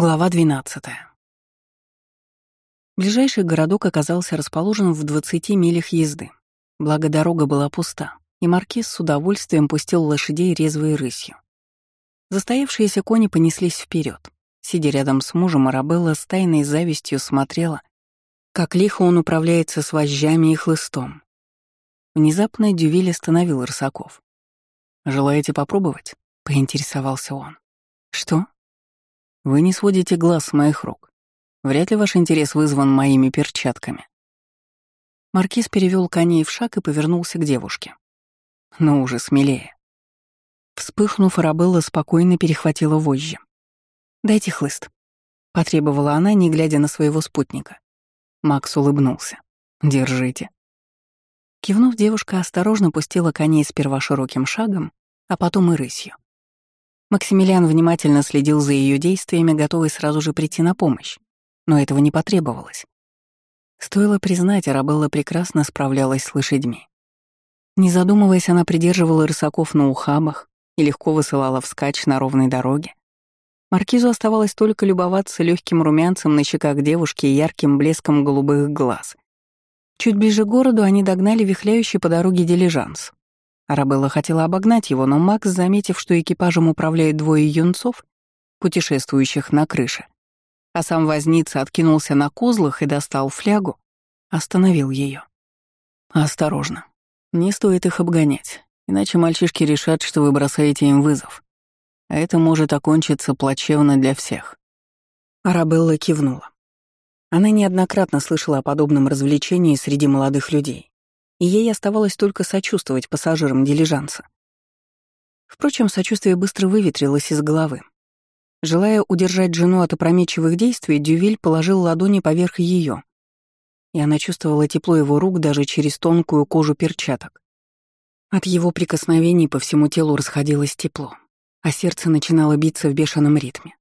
Глава 12. Ближайший городок оказался расположен в 20 милях езды. Благо дорога была пуста, и маркиз с удовольствием пустил лошадей резвой рысью. Застоявшиеся кони понеслись вперед. Сидя рядом с мужем, Арабелла с тайной завистью смотрела, как лихо он управляется с вожжами и хлыстом. Внезапно Дювиль остановил рысаков. «Желаете попробовать?» — поинтересовался он. «Что?» Вы не сводите глаз с моих рук. Вряд ли ваш интерес вызван моими перчатками. Маркиз перевел коней в шаг и повернулся к девушке. Ну уже смелее. Вспыхнув, Арабелла спокойно перехватила вожжи. «Дайте хлыст», — потребовала она, не глядя на своего спутника. Макс улыбнулся. «Держите». Кивнув, девушка осторожно пустила коней сперва широким шагом, а потом и рысью. Максимилиан внимательно следил за ее действиями, готовый сразу же прийти на помощь. Но этого не потребовалось. Стоило признать, Арабелла прекрасно справлялась с лошадьми. Не задумываясь, она придерживала рысаков на ухабах и легко высылала вскачь на ровной дороге. Маркизу оставалось только любоваться легким румянцем на щеках девушки и ярким блеском голубых глаз. Чуть ближе к городу они догнали вихляющий по дороге дилижанс. Арабелла хотела обогнать его, но Макс, заметив, что экипажем управляют двое юнцов, путешествующих на крыше, а сам возница откинулся на козлах и достал флягу, остановил ее. «Осторожно. Не стоит их обгонять, иначе мальчишки решат, что вы бросаете им вызов. А это может окончиться плачевно для всех». Арабелла кивнула. Она неоднократно слышала о подобном развлечении среди молодых людей и ей оставалось только сочувствовать пассажирам дилижанса. Впрочем, сочувствие быстро выветрилось из головы. Желая удержать жену от опрометчивых действий, Дювиль положил ладони поверх ее, и она чувствовала тепло его рук даже через тонкую кожу перчаток. От его прикосновений по всему телу расходилось тепло, а сердце начинало биться в бешеном ритме.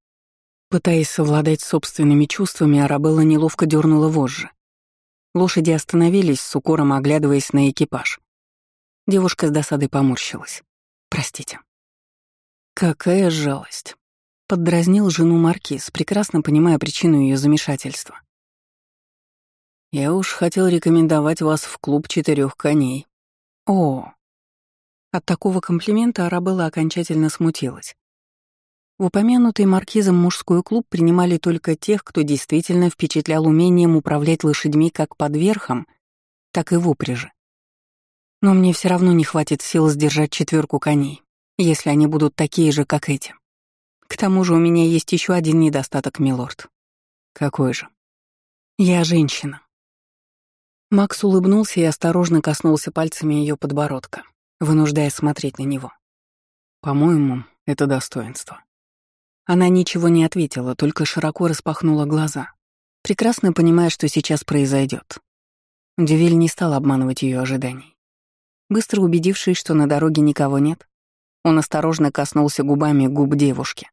Пытаясь совладать собственными чувствами, Арабелла неловко дернула вожжи. Лошади остановились, с укором оглядываясь на экипаж. Девушка с досадой поморщилась. «Простите». «Какая жалость!» — поддразнил жену Маркиз, прекрасно понимая причину ее замешательства. «Я уж хотел рекомендовать вас в клуб четырех коней». «О!» От такого комплимента Арабелла окончательно смутилась. В упомянутый маркизом мужской клуб принимали только тех, кто действительно впечатлял умением управлять лошадьми как под верхом, так и в упряжи. Но мне все равно не хватит сил сдержать четверку коней, если они будут такие же, как эти. К тому же у меня есть еще один недостаток, милорд. Какой же? Я женщина. Макс улыбнулся и осторожно коснулся пальцами ее подбородка, вынуждая смотреть на него. По-моему, это достоинство. Она ничего не ответила, только широко распахнула глаза, прекрасно понимая, что сейчас произойдет. Дювиль не стал обманывать ее ожиданий. Быстро убедившись, что на дороге никого нет, он осторожно коснулся губами губ девушки.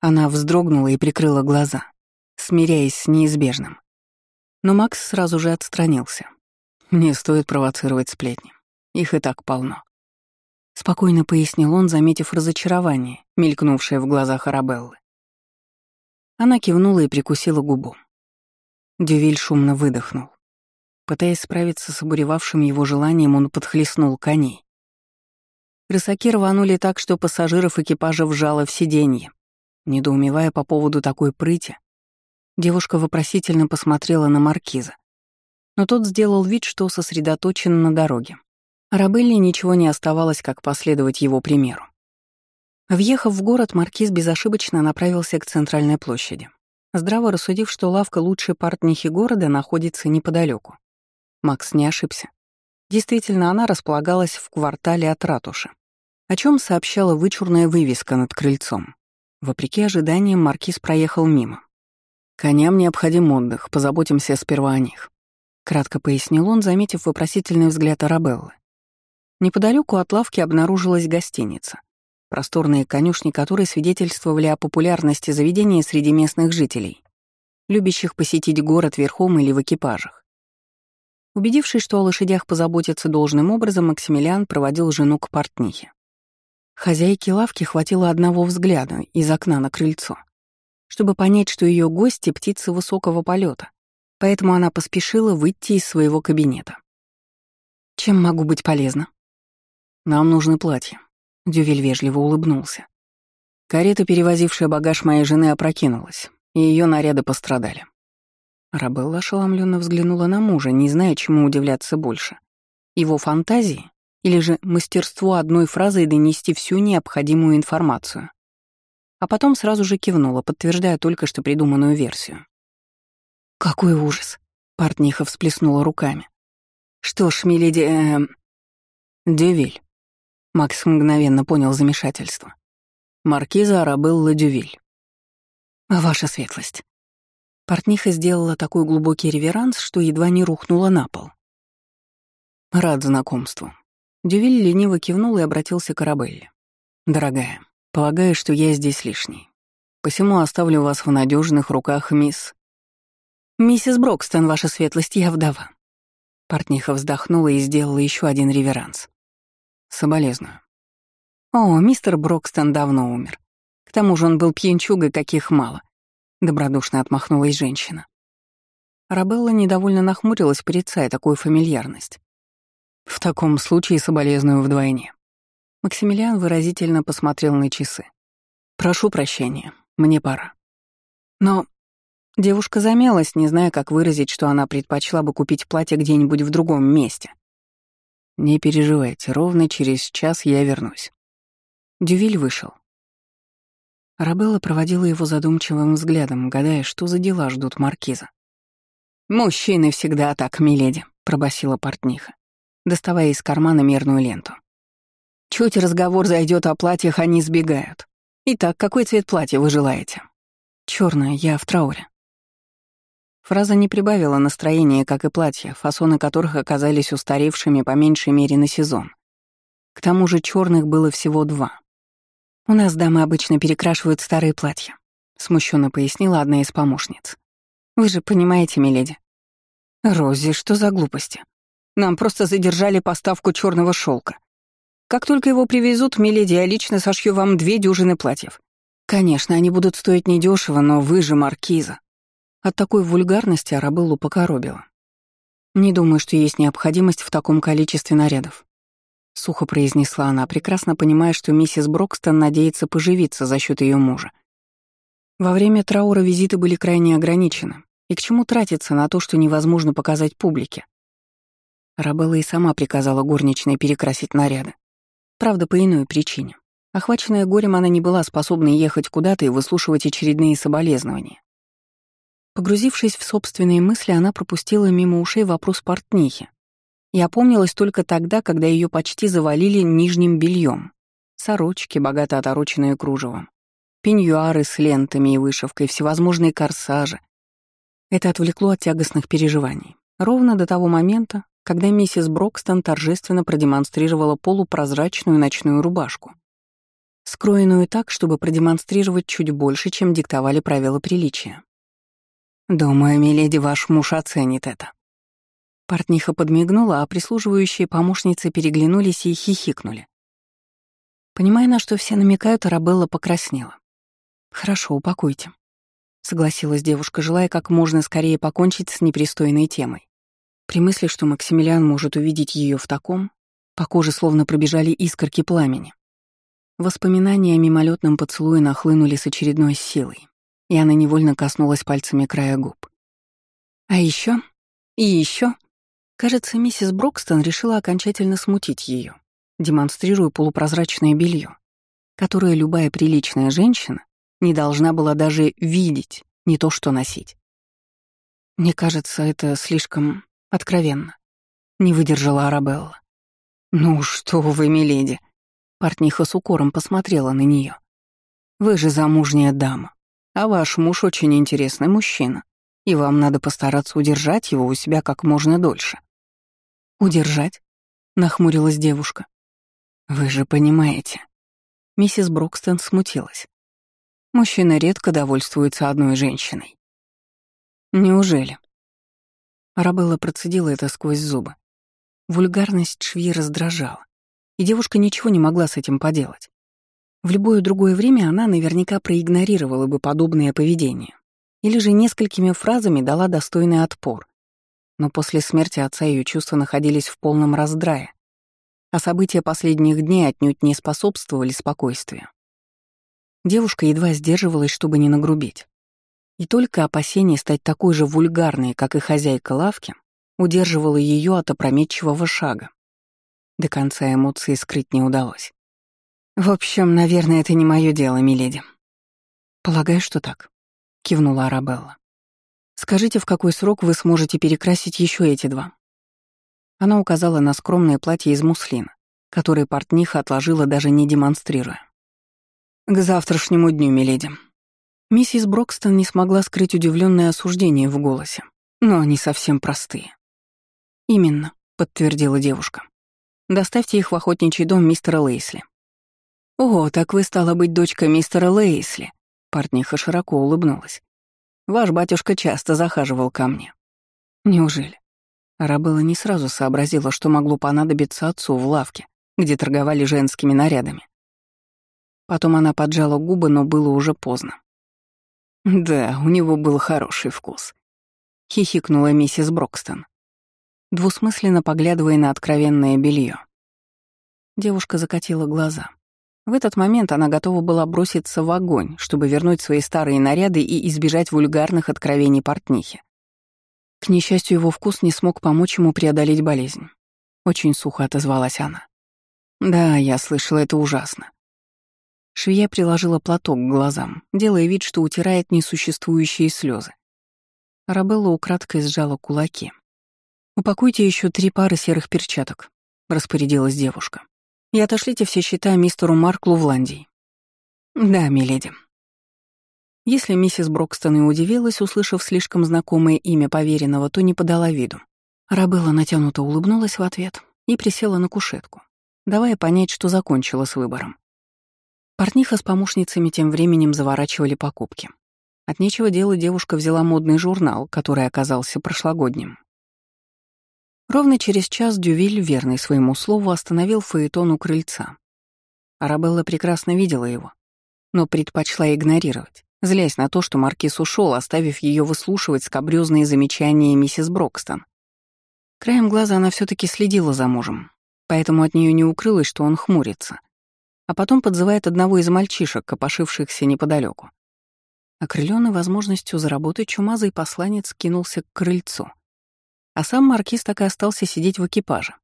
Она вздрогнула и прикрыла глаза, смиряясь с неизбежным. Но Макс сразу же отстранился. Не стоит провоцировать сплетни. Их и так полно. Спокойно пояснил он, заметив разочарование, мелькнувшее в глазах Арабеллы. Она кивнула и прикусила губу. Дювиль шумно выдохнул. Пытаясь справиться с обуревавшим его желанием, он подхлестнул коней. Рысаки рванули так, что пассажиров экипажа вжало в сиденье. Недоумевая по поводу такой прыти, девушка вопросительно посмотрела на маркиза. Но тот сделал вид, что сосредоточен на дороге. Рабелле ничего не оставалось, как последовать его примеру. Въехав в город, маркиз безошибочно направился к центральной площади, здраво рассудив, что лавка лучшей портнихи города находится неподалеку. Макс не ошибся. Действительно, она располагалась в квартале от ратуши, о чем сообщала вычурная вывеска над крыльцом. Вопреки ожиданиям, маркиз проехал мимо. «Коням необходим отдых, позаботимся сперва о них», — кратко пояснил он, заметив вопросительный взгляд Арабеллы. Неподалеку от лавки обнаружилась гостиница, просторные конюшни которой свидетельствовали о популярности заведения среди местных жителей, любящих посетить город верхом или в экипажах. Убедившись, что о лошадях позаботятся должным образом, Максимилиан проводил жену к портнихе. Хозяйке лавки хватило одного взгляда из окна на крыльцо, чтобы понять, что ее гости — птицы высокого полета, поэтому она поспешила выйти из своего кабинета. «Чем могу быть полезна?» «Нам нужны платья», — Дювель вежливо улыбнулся. Карета, перевозившая багаж моей жены, опрокинулась, и ее наряды пострадали. Рабелла ошеломленно взглянула на мужа, не зная, чему удивляться больше. Его фантазии или же мастерство одной фразой донести всю необходимую информацию. А потом сразу же кивнула, подтверждая только что придуманную версию. «Какой ужас!» — портниха всплеснула руками. «Что ж, миледи... Э, Дювиль». Макс мгновенно понял замешательство. «Маркиза Арабелла Дювиль». «Ваша светлость». Портниха сделала такой глубокий реверанс, что едва не рухнула на пол. «Рад знакомству». Дювиль лениво кивнул и обратился к Арабелле. «Дорогая, полагаю, что я здесь лишний. Посему оставлю вас в надежных руках, мисс...» «Миссис Брокстон, ваша светлость, я вдова». Портниха вздохнула и сделала еще один реверанс. «Соболезную». «О, мистер Брокстон давно умер. К тому же он был пьянчугой, каких мало», — добродушно отмахнулась женщина. Рабелла недовольно нахмурилась, порицая такую фамильярность. «В таком случае соболезную вдвойне». Максимилиан выразительно посмотрел на часы. «Прошу прощения, мне пора». Но Девушка замялась, не зная, как выразить, что она предпочла бы купить платье где-нибудь в другом месте. «Не переживайте, ровно через час я вернусь». Дювиль вышел. Рабелла проводила его задумчивым взглядом, гадая, что за дела ждут маркиза. «Мужчины всегда так, миледи», — пробасила портниха, доставая из кармана мерную ленту. «Чуть разговор зайдет о платьях, они сбегают. Итак, какой цвет платья вы желаете?» Черное, я в трауре». Фраза не прибавила настроения, как и платья, фасоны которых оказались устаревшими по меньшей мере на сезон. К тому же черных было всего два. «У нас дамы обычно перекрашивают старые платья», — смущенно пояснила одна из помощниц. «Вы же понимаете, миледи». «Рози, что за глупости? Нам просто задержали поставку черного шелка. Как только его привезут, миледи, я лично сошью вам две дюжины платьев. Конечно, они будут стоить недешево, но вы же маркиза. От такой вульгарности Арабеллу покоробила. «Не думаю, что есть необходимость в таком количестве нарядов», — сухо произнесла она, прекрасно понимая, что миссис Брокстон надеется поживиться за счет ее мужа. Во время траура визиты были крайне ограничены, и к чему тратиться на то, что невозможно показать публике? Рабелла и сама приказала горничной перекрасить наряды. Правда, по иной причине. Охваченная горем, она не была способна ехать куда-то и выслушивать очередные соболезнования. Погрузившись в собственные мысли, она пропустила мимо ушей вопрос портнихи. И опомнилась только тогда, когда ее почти завалили нижним бельем. Сорочки, богато отороченные кружевом, пеньюары с лентами и вышивкой, всевозможные корсажи. Это отвлекло от тягостных переживаний. Ровно до того момента, когда миссис Брокстон торжественно продемонстрировала полупрозрачную ночную рубашку, скроенную так, чтобы продемонстрировать чуть больше, чем диктовали правила приличия. «Думаю, миледи, ваш муж оценит это». Портниха подмигнула, а прислуживающие помощницы переглянулись и хихикнули. Понимая, на что все намекают, Арабелла покраснела. «Хорошо, упакуйте», — согласилась девушка, желая как можно скорее покончить с непристойной темой. При мысли, что Максимилиан может увидеть ее в таком, по коже словно пробежали искорки пламени. Воспоминания о мимолетном поцелуе нахлынули с очередной силой и она невольно коснулась пальцами края губ. А еще и еще. Кажется, миссис Брокстон решила окончательно смутить ее, демонстрируя полупрозрачное белье, которое любая приличная женщина не должна была даже видеть, не то что носить. Мне кажется, это слишком откровенно. Не выдержала Арабелла. «Ну что вы, миледи!» Портниха с укором посмотрела на нее. «Вы же замужняя дама. А ваш муж очень интересный мужчина, и вам надо постараться удержать его у себя как можно дольше». «Удержать?» — нахмурилась девушка. «Вы же понимаете». Миссис Брокстон смутилась. Мужчина редко довольствуется одной женщиной. «Неужели?» Арабелла процедила это сквозь зубы. Вульгарность шви раздражала, и девушка ничего не могла с этим поделать. В любое другое время она наверняка проигнорировала бы подобное поведение или же несколькими фразами дала достойный отпор. Но после смерти отца ее чувства находились в полном раздрае, а события последних дней отнюдь не способствовали спокойствию. Девушка едва сдерживалась, чтобы не нагрубить. И только опасение стать такой же вульгарной, как и хозяйка лавки, удерживало ее от опрометчивого шага. До конца эмоции скрыть не удалось. «В общем, наверное, это не мое дело, миледи». «Полагаю, что так», — кивнула Арабелла. «Скажите, в какой срок вы сможете перекрасить еще эти два?» Она указала на скромное платье из муслина, которое портниха отложила, даже не демонстрируя. «К завтрашнему дню, миледи». Миссис Брокстон не смогла скрыть удивленное осуждение в голосе, но они совсем простые. «Именно», — подтвердила девушка. «Доставьте их в охотничий дом мистера Лейсли». «О, так вы, стала быть, дочка мистера Лейсли», — портниха широко улыбнулась. «Ваш батюшка часто захаживал ко мне». «Неужели?» Арабелла не сразу сообразила, что могло понадобиться отцу в лавке, где торговали женскими нарядами. Потом она поджала губы, но было уже поздно. «Да, у него был хороший вкус», — хихикнула миссис Брокстон, двусмысленно поглядывая на откровенное белье. Девушка закатила глаза. В этот момент она готова была броситься в огонь, чтобы вернуть свои старые наряды и избежать вульгарных откровений портнихи. К несчастью, его вкус не смог помочь ему преодолеть болезнь. Очень сухо отозвалась она. «Да, я слышала, это ужасно». Швея приложила платок к глазам, делая вид, что утирает несуществующие слезы. Арабелла украдкой сжала кулаки. «Упакуйте еще три пары серых перчаток», — распорядилась девушка. «И отошлите все счета мистеру Марклу в Ландии». «Да, миледи», если миссис Брокстон и удивилась, услышав слишком знакомое имя поверенного, то не подала виду. Рабелла натянуто улыбнулась в ответ и присела на кушетку, давая понять, что закончила с выбором. Портниха с помощницами тем временем заворачивали покупки. От нечего дела девушка взяла модный журнал, который оказался прошлогодним. Ровно через час Дювиль, верный своему слову, остановил Фаэтон у крыльца. Арабелла прекрасно видела его, но предпочла игнорировать злясь на то, что Маркиз ушел, оставив ее выслушивать скобрёзные замечания миссис Брокстон. Краем глаза она все таки следила за мужем, поэтому от нее не укрылось, что он хмурится, а потом подзывает одного из мальчишек, копошившихся неподалеку. Окрыленный возможностью заработать, чумазый посланец кинулся к крыльцу. А сам маркиз так и остался сидеть в экипаже.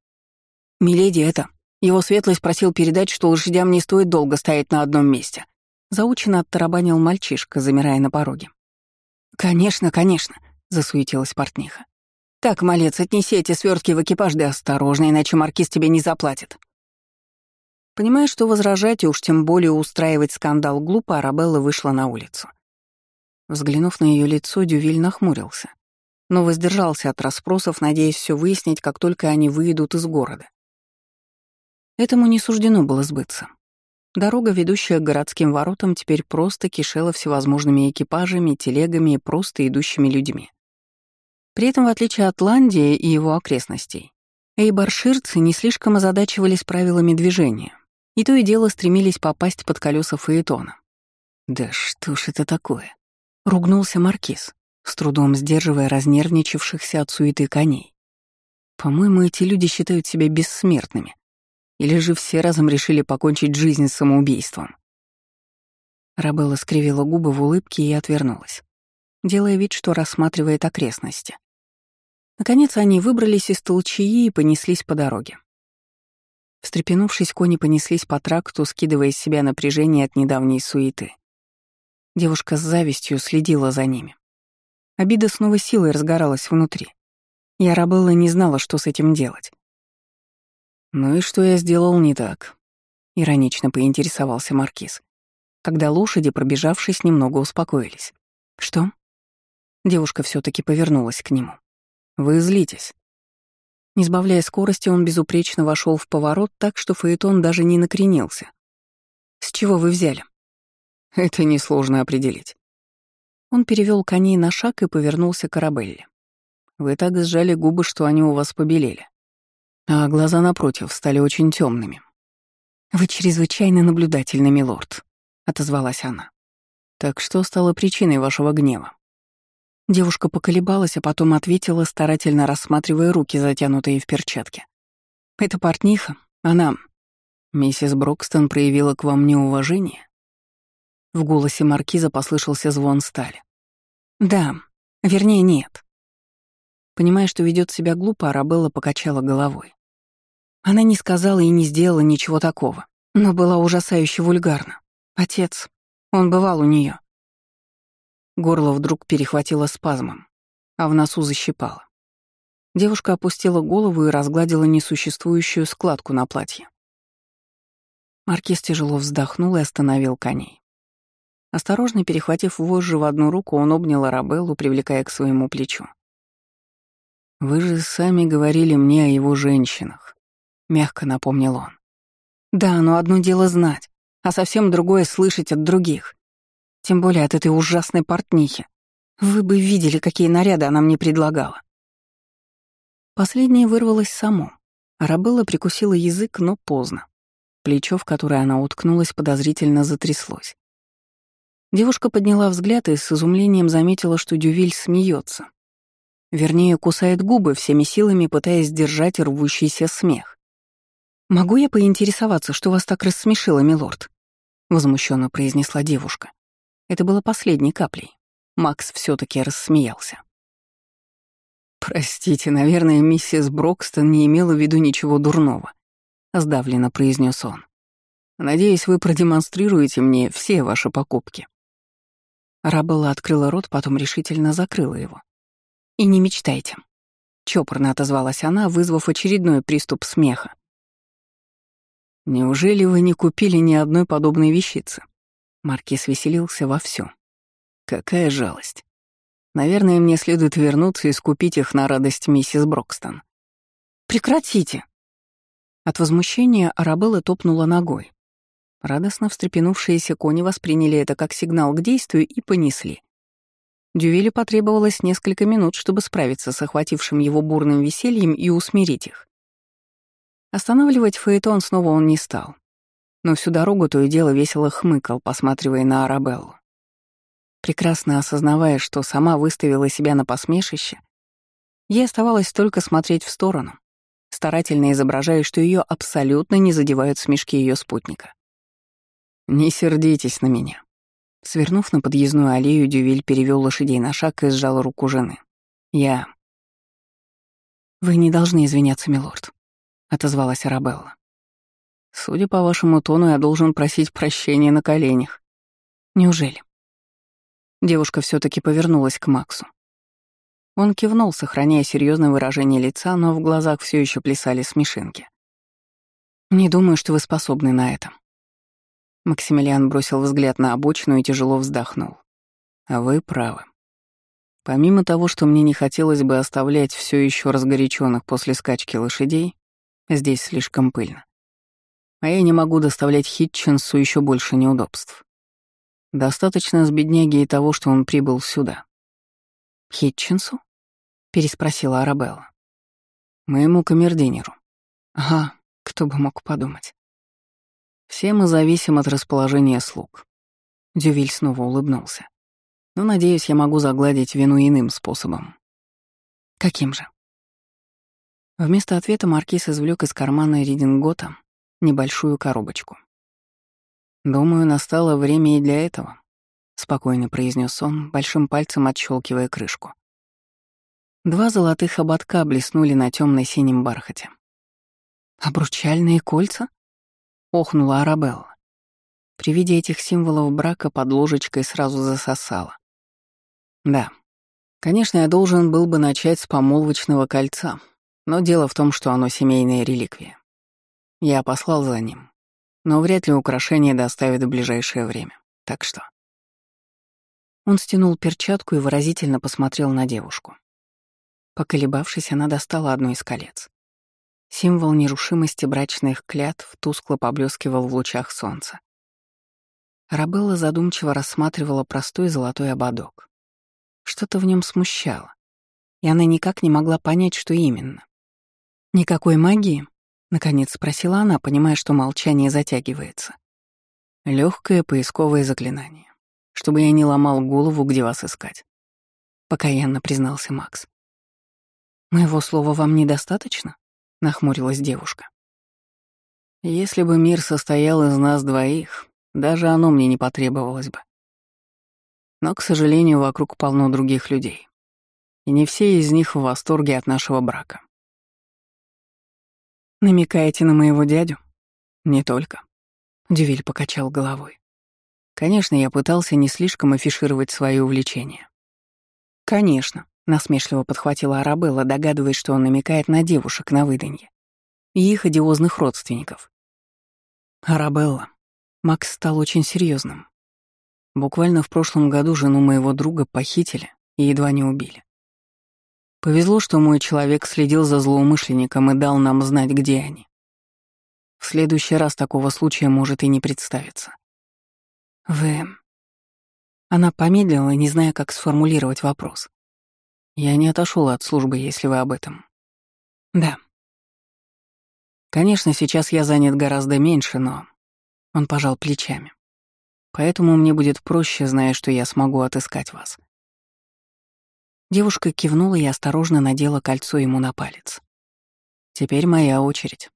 «Миледи, это...» Его светлость просил передать, что лошадям не стоит долго стоять на одном месте. Заучено оттарабанил мальчишка, замирая на пороге. «Конечно, конечно», — засуетилась портниха. «Так, малец, отнеси эти свертки в экипаж, да осторожно, иначе маркиз тебе не заплатит». Понимая, что возражать и уж тем более устраивать скандал глупо, Арабелла вышла на улицу. Взглянув на ее лицо, Дювиль нахмурился, но воздержался от расспросов, надеясь все выяснить, как только они выйдут из города. Этому не суждено было сбыться. Дорога, ведущая к городским воротам, теперь просто кишела всевозможными экипажами, телегами и просто идущими людьми. При этом, в отличие от Ландии и его окрестностей, эйбарширцы не слишком озадачивались правилами движения, и то и дело стремились попасть под колеса Фаэтона. «Да что ж это такое?» — ругнулся Маркиз, с трудом сдерживая разнервничавшихся от суеты коней. «По-моему, эти люди считают себя бессмертными. Или же все разом решили покончить жизнь самоубийством? Рабелла скривила губы в улыбке и отвернулась, делая вид, что рассматривает окрестности. Наконец они выбрались из толчаи и понеслись по дороге. Встрепенувшись, кони понеслись по тракту, скидывая с себя напряжение от недавней суеты. Девушка с завистью следила за ними. Обида снова силой разгоралась внутри. И Арабелла не знала, что с этим делать. «Ну и что я сделал не так?» — иронично поинтересовался Маркиз, когда лошади, пробежавшись, немного успокоились. «Что?» Девушка все таки повернулась к нему. «Вы злитесь». Не сбавляя скорости, он безупречно вошел в поворот так, что Фаэтон даже не накренился. «С чего вы взяли?» «Это несложно определить». Он перевел коней на шаг и повернулся к Арабелле. «Вы так сжали губы, что они у вас побелели а глаза напротив стали очень темными. «Вы чрезвычайно наблюдательный, милорд», — отозвалась она. «Так что стало причиной вашего гнева?» Девушка поколебалась, а потом ответила, старательно рассматривая руки, затянутые в перчатки. «Это портниха. Она...» «Миссис Брокстон проявила к вам неуважение?» В голосе маркиза послышался звон стали. «Да. Вернее, нет». Понимая, что ведет себя глупо, Арабелла покачала головой. Она не сказала и не сделала ничего такого, но была ужасающе вульгарна. Отец, он бывал у нее. Горло вдруг перехватило спазмом, а в носу защипало. Девушка опустила голову и разгладила несуществующую складку на платье. Маркиз тяжело вздохнул и остановил коней. Осторожно перехватив вожжи в одну руку, он обнял Арабеллу, привлекая к своему плечу. «Вы же сами говорили мне о его женщинах», — мягко напомнил он. «Да, но одно дело знать, а совсем другое — слышать от других. Тем более от этой ужасной портнихи. Вы бы видели, какие наряды она мне предлагала». Последнее вырвалось само. Арабелла прикусила язык, но поздно. Плечо, в которое она уткнулась, подозрительно затряслось. Девушка подняла взгляд и с изумлением заметила, что Дювиль смеется. Вернее, кусает губы всеми силами, пытаясь сдержать рвущийся смех. «Могу я поинтересоваться, что вас так рассмешило, милорд?» — возмущенно произнесла девушка. Это было последней каплей. Макс все таки рассмеялся. «Простите, наверное, миссис Брокстон не имела в виду ничего дурного», — сдавленно произнес он. «Надеюсь, вы продемонстрируете мне все ваши покупки». Рабелла открыла рот, потом решительно закрыла его. «И не мечтайте», — чопорно отозвалась она, вызвав очередной приступ смеха. «Неужели вы не купили ни одной подобной вещицы?» Маркиз веселился вовсю. «Какая жалость. Наверное, мне следует вернуться и скупить их на радость миссис Брокстон». «Прекратите!» От возмущения Арабелла топнула ногой. Радостно встрепенувшиеся кони восприняли это как сигнал к действию и понесли. Дювилю потребовалось несколько минут, чтобы справиться с охватившим его бурным весельем и усмирить их. Останавливать Фаэтон снова он не стал. Но всю дорогу то и дело весело хмыкал, посматривая на Арабеллу. Прекрасно осознавая, что сама выставила себя на посмешище, ей оставалось только смотреть в сторону, старательно изображая, что ее абсолютно не задевают смешки ее спутника. «Не сердитесь на меня». Свернув на подъездную аллею, Дювиль перевел лошадей на шаг и сжал руку жены. «Я...» «Вы не должны извиняться, милорд», — отозвалась Арабелла. «Судя по вашему тону, я должен просить прощения на коленях. Неужели?» Девушка все таки повернулась к Максу. Он кивнул, сохраняя серьезное выражение лица, но в глазах все еще плясали смешинки. «Не думаю, что вы способны на это». Максимилиан бросил взгляд на обочину и тяжело вздохнул. «А вы правы. Помимо того, что мне не хотелось бы оставлять все еще разгоряченных после скачки лошадей, здесь слишком пыльно. А я не могу доставлять Хитчинсу еще больше неудобств. Достаточно с бедняги и того, что он прибыл сюда. «Хитчинсу?» — переспросила Арабелла. «Моему камердинеру. Ага, кто бы мог подумать. Все мы зависим от расположения слуг». Дювиль снова улыбнулся. «Но, надеюсь, я могу загладить вину иным способом». «Каким же?» Вместо ответа Маркиз извлек из кармана Ридингота небольшую коробочку. «Думаю, настало время и для этого», — спокойно произнес он, большим пальцем отщелкивая крышку. Два золотых ободка блеснули на темно синем бархате. «Обручальные кольца?» — охнула Арабелла. При виде этих символов брака под ложечкой сразу засосала. «Да, конечно, я должен был бы начать с помолвочного кольца, но дело в том, что оно семейная реликвия. Я послал за ним, но вряд ли украшение доставит в ближайшее время. Так что... Он стянул перчатку и выразительно посмотрел на девушку. Поколебавшись, она достала одно из колец. Символ нерушимости брачных клятв тускло поблескивал в лучах солнца. Рабелла задумчиво рассматривала простой золотой ободок. Что-то в нем смущало, и она никак не могла понять, что именно. «Никакой магии?» Наконец спросила она, понимая, что молчание затягивается. Легкое поисковое заклинание, чтобы я не ломал голову, где вас искать. Покаянно признался Макс. Моего слова вам недостаточно? Нахмурилась девушка. Если бы мир состоял из нас двоих, даже оно мне не потребовалось бы. Но, к сожалению, вокруг полно других людей. И не все из них в восторге от нашего брака. «Намекаете на моего дядю?» «Не только». Дювиль покачал головой. Конечно, я пытался не слишком афишировать свои увлечения. «Конечно», — насмешливо подхватила Арабелла, догадываясь, что он намекает на девушек на выданье и их одиозных родственников. «Арабелла». Макс стал очень серьезным. Буквально в прошлом году жену моего друга похитили и едва не убили. Повезло, что мой человек следил за злоумышленником и дал нам знать, где они. В следующий раз такого случая может и не представиться. Вы... Она помедлила, не зная, как сформулировать вопрос. Я не отошел от службы, если вы об этом. Да. Конечно, сейчас я занят гораздо меньше, но... Он пожал плечами. Поэтому мне будет проще, зная, что я смогу отыскать вас. Девушка кивнула и осторожно надела кольцо ему на палец. «Теперь моя очередь».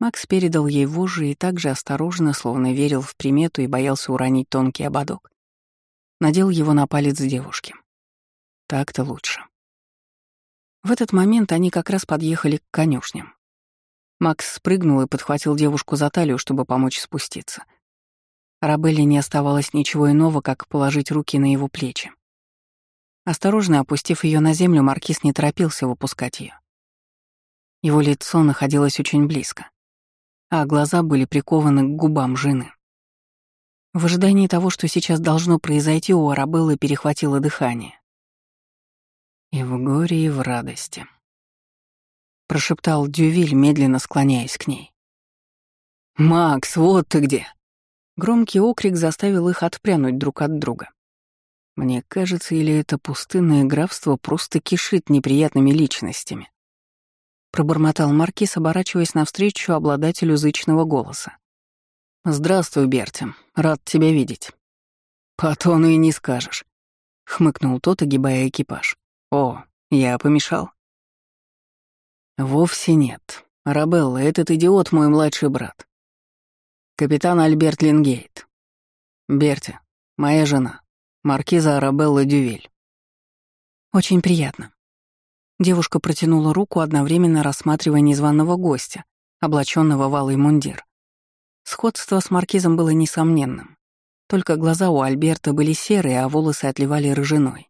Макс передал ей вожжи и также осторожно, словно верил в примету и боялся уронить тонкий ободок. Надел его на палец девушки. Так-то лучше. В этот момент они как раз подъехали к конюшням. Макс спрыгнул и подхватил девушку за талию, чтобы помочь спуститься. Рабелле не оставалось ничего иного, как положить руки на его плечи. Осторожно опустив ее на землю, Маркиз не торопился выпускать ее. Его лицо находилось очень близко, а глаза были прикованы к губам жены. В ожидании того, что сейчас должно произойти, у Арабеллы перехватило дыхание. «И в горе, и в радости», — прошептал Дювиль, медленно склоняясь к ней. «Макс, вот ты где!» Громкий окрик заставил их отпрянуть друг от друга. Мне кажется, или это пустынное графство просто кишит неприятными личностями. Пробормотал Маркиз, оборачиваясь навстречу обладателю зычного голоса. «Здравствуй, Берти. Рад тебя видеть». «По тону и не скажешь», — хмыкнул тот, огибая экипаж. «О, я помешал?» «Вовсе нет. Рабелла, этот идиот мой младший брат. Капитан Альберт Лингейт. Берти, моя жена. Маркиза Арабелла Дювель. «Очень приятно». Девушка протянула руку, одновременно рассматривая незваного гостя, облаченного в алый мундир. Сходство с маркизом было несомненным. Только глаза у Альберта были серые, а волосы отливали рыжиной.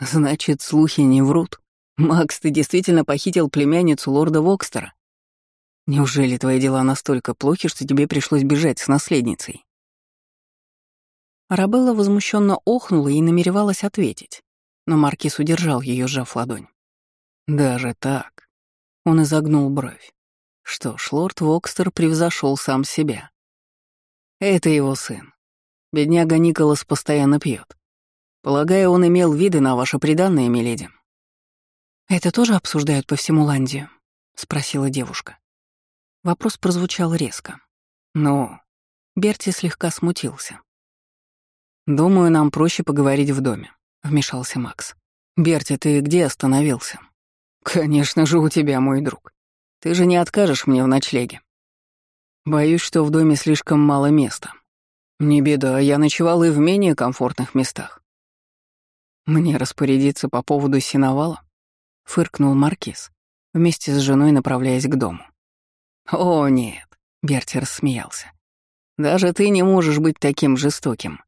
«Значит, слухи не врут. Макс, ты действительно похитил племянницу лорда Вокстера? Неужели твои дела настолько плохи, что тебе пришлось бежать с наследницей?» Арабелла возмущенно охнула и намеревалась ответить, но Маркиз удержал ее, сжав ладонь. «Даже так?» Он изогнул бровь. Что ж, лорд Вокстер превзошел сам себя. Это его сын. Бедняга Николас постоянно пьет. Полагаю, он имел виды на ваше преданное, миледи. «Это тоже обсуждают по всему Ландию?» — спросила девушка. Вопрос прозвучал резко. Но Берти слегка смутился. «Думаю, нам проще поговорить в доме», — вмешался Макс. «Берти, ты где остановился?» «Конечно же у тебя, мой друг. Ты же не откажешь мне в ночлеге». «Боюсь, что в доме слишком мало места. Не беда, я ночевал и в менее комфортных местах». «Мне распорядиться по поводу синовала?» — фыркнул Маркиз, вместе с женой направляясь к дому. «О, нет», — Берти рассмеялся. «Даже ты не можешь быть таким жестоким.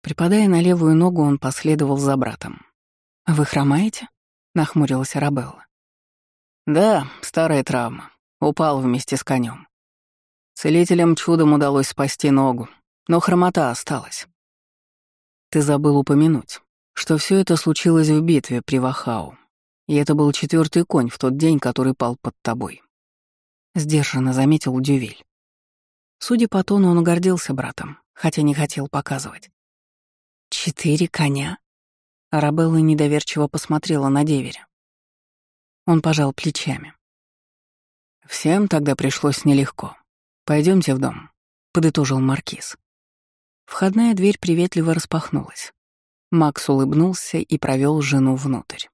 Припадая на левую ногу, он последовал за братом. «Вы хромаете?» — нахмурилась Арабелла. «Да, старая травма. Упал вместе с конем. Целителям чудом удалось спасти ногу, но хромота осталась. Ты забыл упомянуть, что все это случилось в битве при Вахау, и это был четвертый конь в тот день, который пал под тобой. Сдержанно заметил Дювиль. Судя по тону, он гордился братом, хотя не хотел показывать. «Четыре коня?» Арабелла недоверчиво посмотрела на деверя. Он пожал плечами. Всем тогда пришлось нелегко. Пойдемте в дом, подытожил маркиз. Входная дверь приветливо распахнулась. Макс улыбнулся и провел жену внутрь.